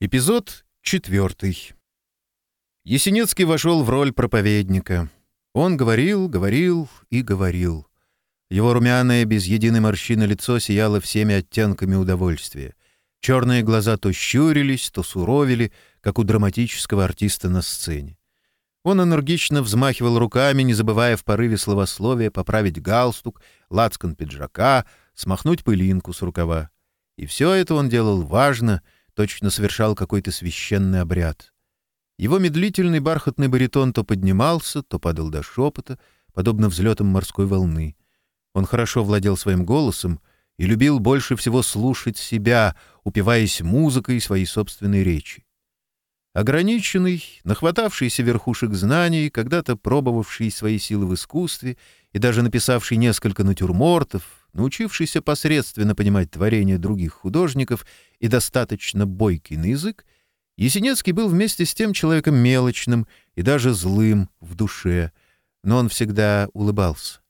Эпизод четвертый. Есенецкий вошел в роль проповедника. Он говорил, говорил и говорил. Его румяное, без единой морщины лицо сияло всеми оттенками удовольствия. Черные глаза то щурились, то суровили, как у драматического артиста на сцене. Он энергично взмахивал руками, не забывая в порыве словословия поправить галстук, лацкан пиджака, смахнуть пылинку с рукава. И все это он делал важно — точно совершал какой-то священный обряд. Его медлительный бархатный баритон то поднимался, то падал до шепота, подобно взлетам морской волны. Он хорошо владел своим голосом и любил больше всего слушать себя, упиваясь музыкой своей собственной речи. Ограниченный, нахватавшийся верхушек знаний, когда-то пробовавший свои силы в искусстве и даже написавший несколько натюрмортов, научившийся посредственно понимать творения других художников и достаточно бойкий на язык, Есенецкий был вместе с тем человеком мелочным и даже злым в душе, но он всегда улыбался.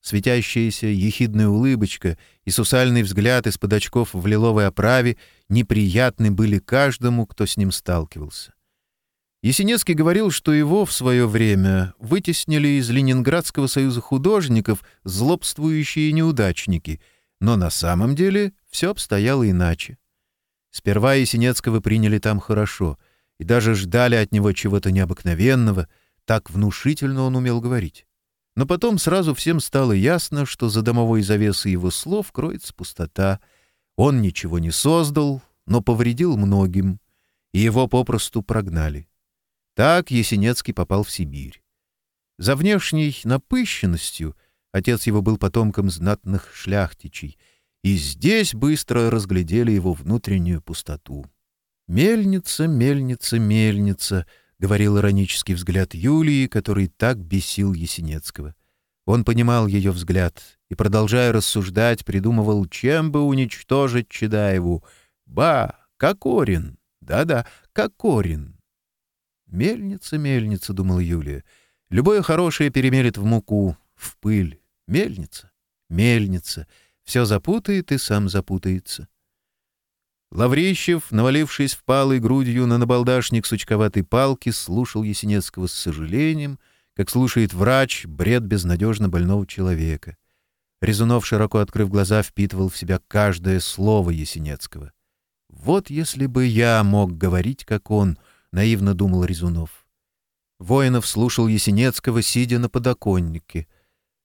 Светящаяся ехидная улыбочка и сусальный взгляд из-под очков в лиловой оправе неприятны были каждому, кто с ним сталкивался. Есенецкий говорил, что его в свое время вытеснили из Ленинградского союза художников злобствующие неудачники, но на самом деле все обстояло иначе. Сперва Есенецкого приняли там хорошо и даже ждали от него чего-то необыкновенного, так внушительно он умел говорить. Но потом сразу всем стало ясно, что за домовой завесой его слов кроется пустота. Он ничего не создал, но повредил многим, и его попросту прогнали. Так Есенецкий попал в Сибирь. За внешней напыщенностью отец его был потомком знатных шляхтичей, и здесь быстро разглядели его внутреннюю пустоту. «Мельница, мельница, мельница», — говорил иронический взгляд Юлии, который так бесил Есенецкого. Он понимал ее взгляд и, продолжая рассуждать, придумывал, чем бы уничтожить Чедаеву. «Ба! Кокорин! Да-да, Кокорин!» «Мельница, мельница», — думала Юлия. «Любое хорошее перемелет в муку, в пыль. Мельница, мельница. Все запутает и сам запутается». Лаврищев, навалившись впалой грудью на набалдашник сучковатой палки, слушал Есенецкого с сожалением, как слушает врач бред безнадежно больного человека. Резунов, широко открыв глаза, впитывал в себя каждое слово Есенецкого. «Вот если бы я наивно думал Резунов. Воинов слушал Есенецкого, сидя на подоконнике.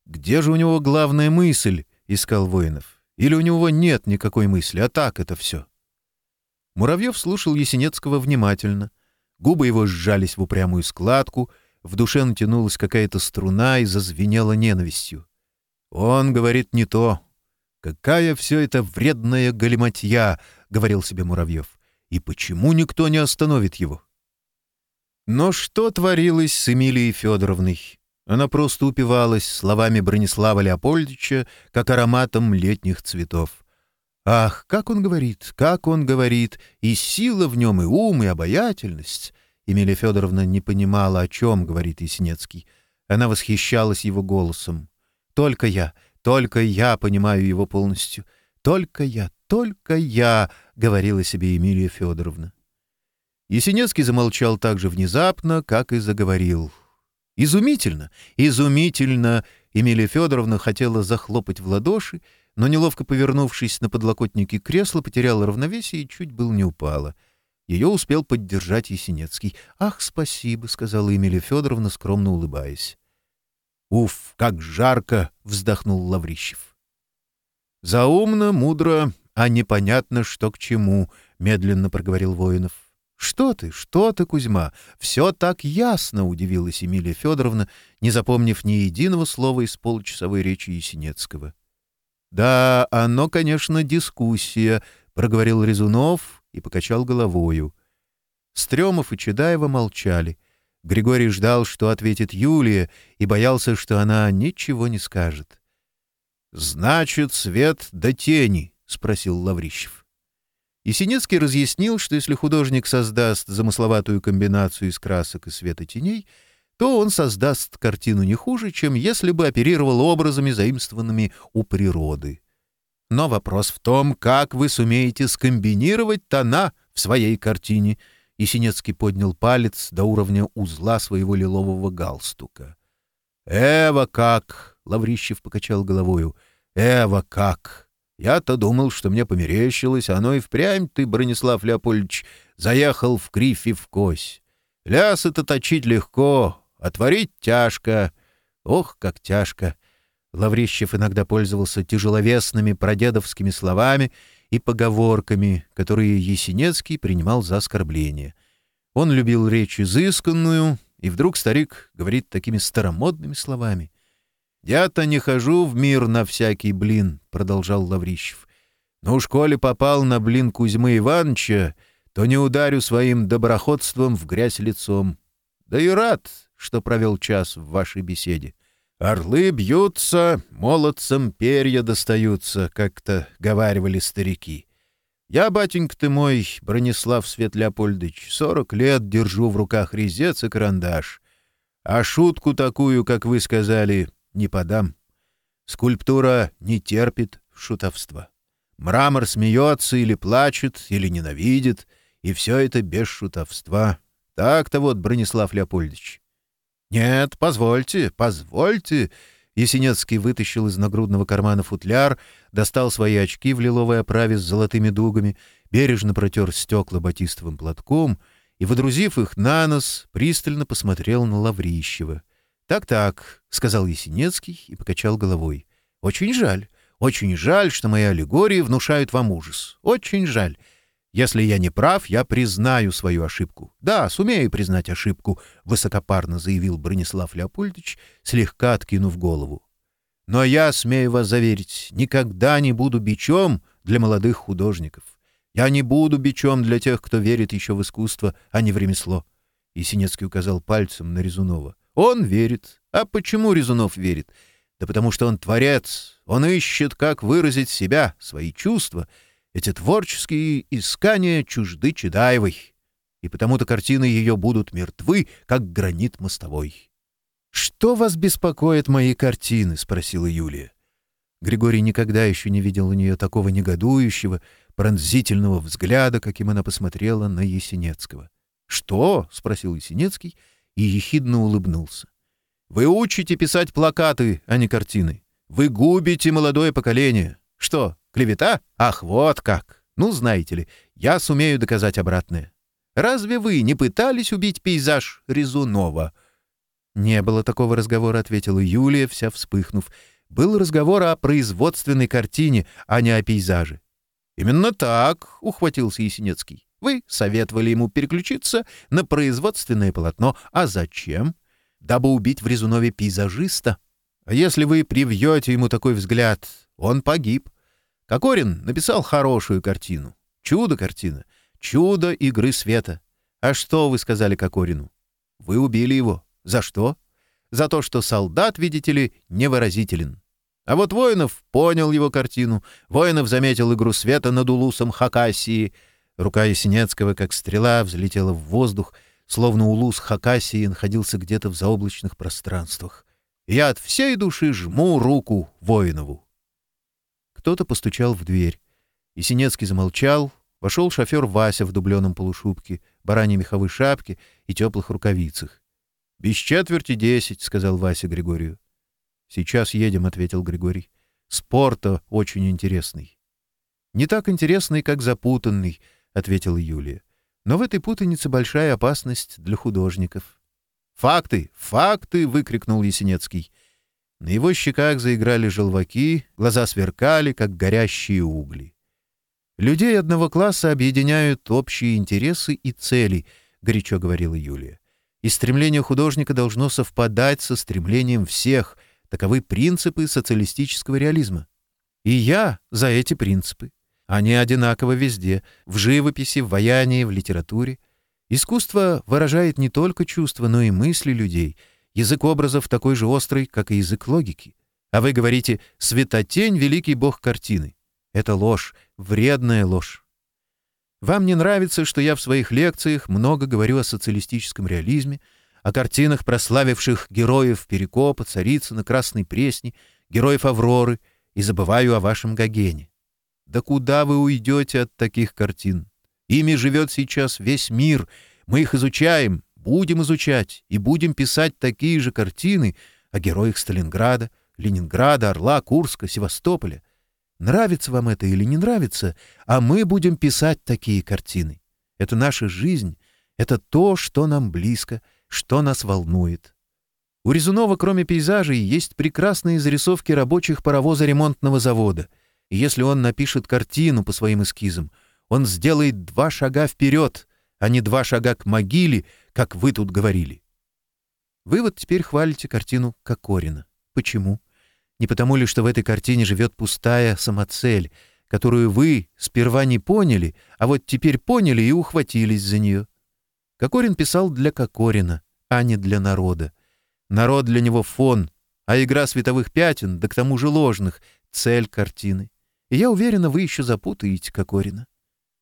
«Где же у него главная мысль?» — искал Воинов. «Или у него нет никакой мысли, а так это все?» Муравьев слушал Есенецкого внимательно. Губы его сжались в упрямую складку, в душе натянулась какая-то струна и зазвенела ненавистью. «Он говорит не то. Какая все это вредная галиматья!» — говорил себе Муравьев. «И почему никто не остановит его?» Но что творилось с Эмилией Федоровной? Она просто упивалась словами Бронислава Леопольдича, как ароматом летних цветов. Ах, как он говорит, как он говорит, и сила в нем, и ум, и обаятельность. Эмилия Федоровна не понимала, о чем говорит Ясенецкий. Она восхищалась его голосом. «Только я, только я понимаю его полностью. Только я, только я», — говорила себе Эмилия Федоровна. Есенецкий замолчал так же внезапно, как и заговорил. «Изумительно! Изумительно!» Эмилия Федоровна хотела захлопать в ладоши, но, неловко повернувшись на подлокотнике кресла, потеряла равновесие и чуть был не упала. Ее успел поддержать Есенецкий. «Ах, спасибо!» — сказала Эмилия Федоровна, скромно улыбаясь. «Уф, как жарко!» — вздохнул Лаврищев. «Заумно, мудро, а непонятно, что к чему», — медленно проговорил Воинов. «Что ты? Что ты, Кузьма? Все так ясно!» — удивилась Эмилия Федоровна, не запомнив ни единого слова из получасовой речи Есенецкого. «Да, оно, конечно, дискуссия», — проговорил Резунов и покачал головою. Стрёмов и Чедаева молчали. Григорий ждал, что ответит Юлия, и боялся, что она ничего не скажет. «Значит, свет до тени», — спросил Лаврищев. И Синецкий разъяснил, что если художник создаст замысловатую комбинацию из красок и света теней, то он создаст картину не хуже, чем если бы оперировал образами, заимствованными у природы. Но вопрос в том, как вы сумеете скомбинировать тона в своей картине. И Синецкий поднял палец до уровня узла своего лилового галстука. «Эва как!» — Лаврищев покачал головою. «Эва как!» Я-то думал, что мне померещилось, оно и впрямь ты, Бронислав Леопольдович, заехал в крифе в кось. Ляс это точить легко, отворить а тяжко. Ох, как тяжко! Лаврищев иногда пользовался тяжеловесными прадедовскими словами и поговорками, которые Есенецкий принимал за оскорбление. Он любил речь изысканную, и вдруг старик говорит такими старомодными словами. «Я-то не хожу в мир на всякий блин», — продолжал Лаврищев. «Но уж коли попал на блин Кузьмы Ивановича, то не ударю своим доброходством в грязь лицом. Да и рад, что провел час в вашей беседе. Орлы бьются, молодцам перья достаются, как-то говаривали старики. Я, батенька ты мой, Бронислав Светляпольдыч, сорок лет держу в руках резец и карандаш. А шутку такую, как вы сказали, не подам. Скульптура не терпит шутовства. Мрамор смеется или плачет, или ненавидит, и все это без шутовства. Так-то вот, Бронислав Леопольдович. «Нет, позвольте, позвольте!» Есенецкий вытащил из нагрудного кармана футляр, достал свои очки в лиловой оправе с золотыми дугами, бережно протер стекла батистовым платком и, водрузив их на нос, пристально посмотрел на Лаврищева — «Так-так», — сказал Есенецкий и покачал головой. «Очень жаль. Очень жаль, что мои аллегории внушают вам ужас. Очень жаль. Если я не прав, я признаю свою ошибку. Да, сумею признать ошибку», — высокопарно заявил Бронислав Леопольдович, слегка откинув голову. «Но я, смею вас заверить, никогда не буду бичом для молодых художников. Я не буду бичом для тех, кто верит еще в искусство, а не в ремесло». Есенецкий указал пальцем на Резунова. Он верит. А почему Резунов верит? Да потому что он творец. Он ищет, как выразить себя, свои чувства. Эти творческие искания чужды Чедаевой. И потому-то картины ее будут мертвы, как гранит мостовой. «Что вас беспокоит мои картины?» — спросила Юлия. Григорий никогда еще не видел у нее такого негодующего, пронзительного взгляда, каким она посмотрела на Есенецкого. «Что?» — спросил Есенецкий — и ехидно улыбнулся. «Вы учите писать плакаты, а не картины. Вы губите молодое поколение. Что, клевета? Ах, вот как! Ну, знаете ли, я сумею доказать обратное. Разве вы не пытались убить пейзаж Резунова?» «Не было такого разговора», — ответила Юлия, вся вспыхнув. «Был разговор о производственной картине, а не о пейзаже». «Именно так», — ухватился Есенецкий. Вы советовали ему переключиться на производственное полотно. А зачем? Дабы убить в Резунове пейзажиста. А если вы привьете ему такой взгляд, он погиб. Кокорин написал хорошую картину. Чудо-картина. Чудо игры света. А что вы сказали Кокорину? Вы убили его. За что? За то, что солдат, видите ли, невыразителен. А вот Воинов понял его картину. Воинов заметил игру света над улусом Хакасии — Рука Ясенецкого, как стрела, взлетела в воздух, словно улус Хакасии находился где-то в заоблачных пространствах. я от всей души жму руку воинову. Кто-то постучал в дверь. Ясенецкий замолчал. Вошел шофер Вася в дубленом полушубке, бараньей меховой шапке и теплых рукавицах. — Без четверти десять, — сказал Вася Григорию. — Сейчас едем, — ответил Григорий. — Спорта очень интересный. Не так интересный, как запутанный —— ответила Юлия. Но в этой путанице большая опасность для художников. «Факты! Факты!» — выкрикнул Есенецкий. На его щеках заиграли желваки, глаза сверкали, как горящие угли. «Людей одного класса объединяют общие интересы и цели», — горячо говорила Юлия. «И стремление художника должно совпадать со стремлением всех. Таковы принципы социалистического реализма. И я за эти принципы. Они одинаковы везде — в живописи, в ваянии, в литературе. Искусство выражает не только чувства, но и мысли людей. Язык образов такой же острый, как и язык логики. А вы говорите «светотень — великий бог картины». Это ложь, вредная ложь. Вам не нравится, что я в своих лекциях много говорю о социалистическом реализме, о картинах прославивших героев Перекопа, Царицына, Красной Пресни, героев Авроры, и забываю о вашем Гогене. Да куда вы уйдете от таких картин? Ими живет сейчас весь мир. Мы их изучаем, будем изучать и будем писать такие же картины о героях Сталинграда, Ленинграда, Орла, Курска, Севастополя. Нравится вам это или не нравится, а мы будем писать такие картины. Это наша жизнь, это то, что нам близко, что нас волнует. У Резунова, кроме пейзажей, есть прекрасные зарисовки рабочих паровоза ремонтного завода — если он напишет картину по своим эскизам, он сделает два шага вперед, а не два шага к могиле, как вы тут говорили. Вы вот теперь хвалите картину Кокорина. Почему? Не потому ли, что в этой картине живет пустая самоцель, которую вы сперва не поняли, а вот теперь поняли и ухватились за нее. Кокорин писал для Кокорина, а не для народа. Народ для него фон, а игра световых пятен, да к тому же ложных, цель картины. Я уверена, вы еще запутаете Кокорина».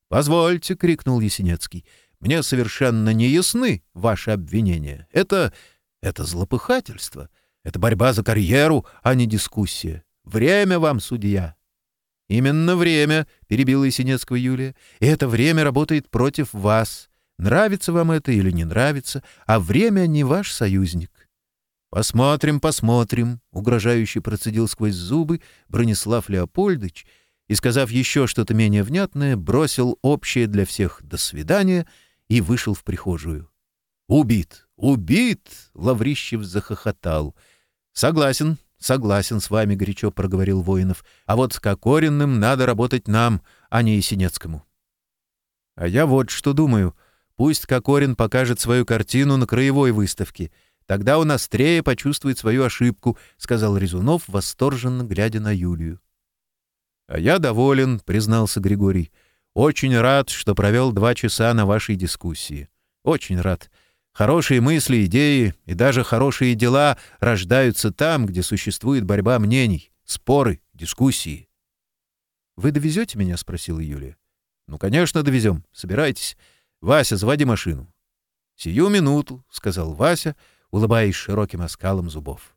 «Позвольте», — крикнул Есенецкий, — «мне совершенно не ясны ваши обвинения. Это... это злопыхательство. Это борьба за карьеру, а не дискуссия. Время вам, судья». «Именно время», — перебила Есенецкого Юлия, — «и это время работает против вас. Нравится вам это или не нравится, а время не ваш союзник. «Посмотрим, посмотрим», — угрожающе процедил сквозь зубы Бронислав Леопольдович и, сказав еще что-то менее внятное, бросил общее для всех «до свидания» и вышел в прихожую. «Убит! Убит!» — Лаврищев захохотал. «Согласен, согласен с вами», — горячо проговорил Воинов. «А вот с Кокориным надо работать нам, а не Есенецкому». «А я вот что думаю. Пусть Кокорин покажет свою картину на краевой выставке». Тогда он острее почувствует свою ошибку», — сказал Резунов, восторженно глядя на Юлию. «А я доволен», — признался Григорий. «Очень рад, что провел два часа на вашей дискуссии. Очень рад. Хорошие мысли, идеи и даже хорошие дела рождаются там, где существует борьба мнений, споры, дискуссии». «Вы довезете меня?» — спросила Юлия. «Ну, конечно, довезем. Собирайтесь. Вася, заводи машину». «Сию минуту», — сказал Вася, — улыбаясь широким оскалом зубов.